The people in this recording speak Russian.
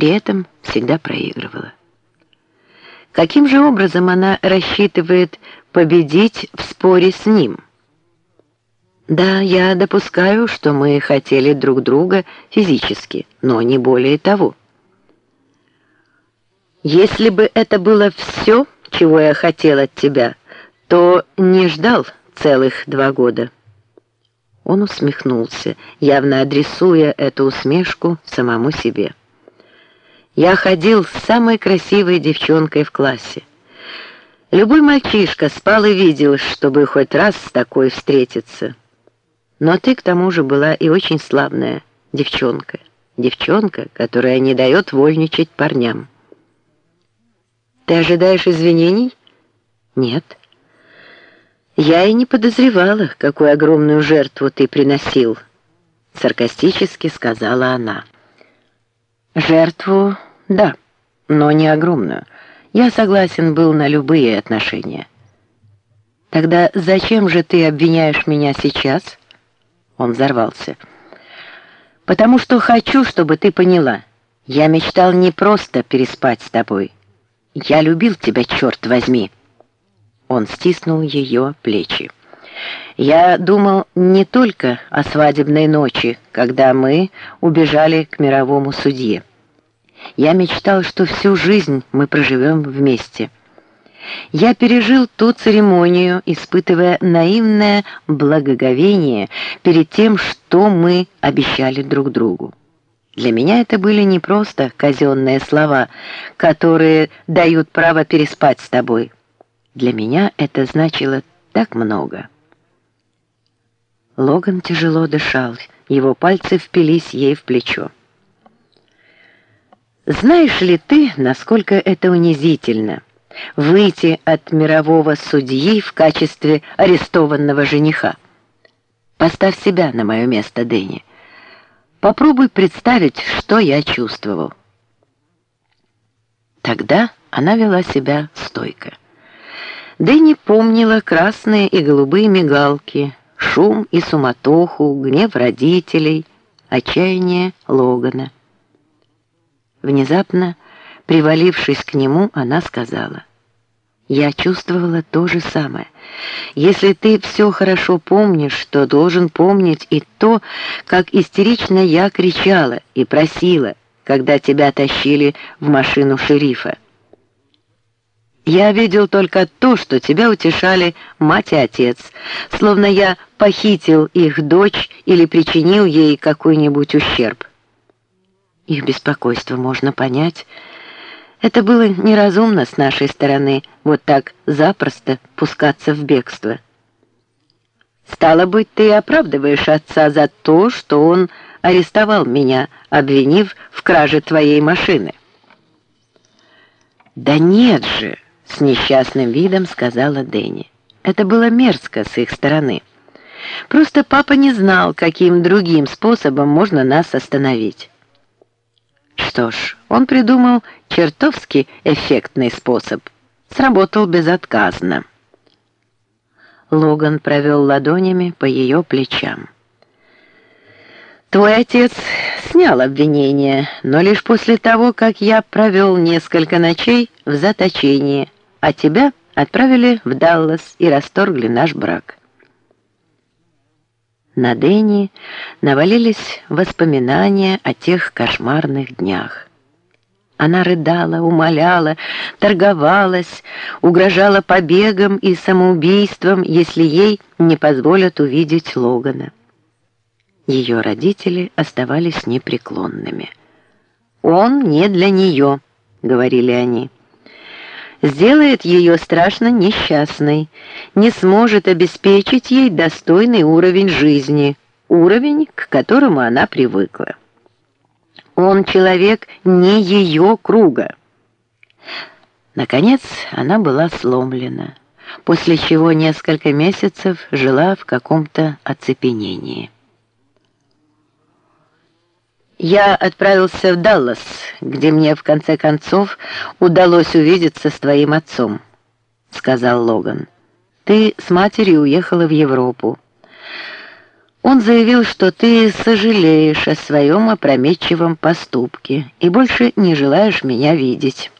при этом всегда проигрывала. Каким же образом она рассчитывает победить в споре с ним? Да, я допускаю, что мы хотели друг друга физически, но не более того. Если бы это было все, чего я хотел от тебя, то не ждал целых два года. Он усмехнулся, явно адресуя эту усмешку самому себе. Я ходил с самой красивой девчонкой в классе. Любой мальчишка спал и видел, чтобы хоть раз с такой встретиться. Но ты к тому же была и очень славная девчонка. Девчонка, которая не дает вольничать парням. Ты ожидаешь извинений? Нет. Я и не подозревала, какую огромную жертву ты приносил, саркастически сказала она. Жертву, да, но не огромную. Я согласен был на любые отношения. Тогда зачем же ты обвиняешь меня сейчас? Он взорвался. Потому что хочу, чтобы ты поняла. Я мечтал не просто переспать с тобой. Я любил тебя, черт возьми. Он стиснул ее плечи. Я думал не только о свадебной ночи, когда мы убежали к мировому судье. Я мечтал, что всю жизнь мы проживем вместе. Я пережил ту церемонию, испытывая наивное благоговение перед тем, что мы обещали друг другу. Для меня это были не просто казенные слова, которые дают право переспать с тобой. Для меня это значило так много. Логан тяжело дышал, его пальцы впились ей в плечо. Знаешь ли ты, насколько это унизительно выйти от мирового судьи в качестве арестованного жениха? Поставь себя на мое место, Дэнни. Попробуй представить, что я чувствовал. Тогда она вела себя стойко. Дэнни помнила красные и голубые мигалки, шум и суматоху, гнев родителей, отчаяние Логана. Внезапно, привалившись к нему, она сказала: "Я чувствовала то же самое. Если ты все хорошо помнишь, то должен помнить и то, как истерично я кричала и просила, когда тебя тащили в машину шерифа. Я видел только то, что тебя утешали мать и отец, словно я похитил их дочь или причинил ей какой-нибудь ущерб. Их беспокойство можно понять. Это было неразумно с нашей стороны вот так запросто пускаться в бегство. Стало быть, ты оправдываешь отца за то, что он арестовал меня, обвинив в краже твоей машины. Да нет же, с несчастным видом сказала Дени. Это было мерзко с их стороны. Просто папа не знал, каким другим способом можно нас остановить. Что ж, он придумал чертовски эффектный способ. Сработал безотказно. Логан провел ладонями по ее плечам. Твой отец снял обвинение, но лишь после того, как я провел несколько ночей в заточении а тебя отправили в Даллас и расторгли наш брак. На Дэнни навалились воспоминания о тех кошмарных днях. Она рыдала, умоляла, торговалась, угрожала побегом и самоубийством, если ей не позволят увидеть Логана. Ее родители оставались непреклонными. «Он не для нее», — говорили они сделает ее страшно несчастной, не сможет обеспечить ей достойный уровень жизни, уровень, к которому она привыкла. Он человек не ее круга. Наконец, она была сломлена, после чего несколько месяцев жила в каком-то оцепенении. Я отправился в Даллас, где мне в конце концов удалось увидеться с твоим отцом, сказал Логан. Ты с матерью уехала в Европу. Он заявил, что ты сожалеешь о своем опрометчивом поступке и больше не желаешь меня видеть.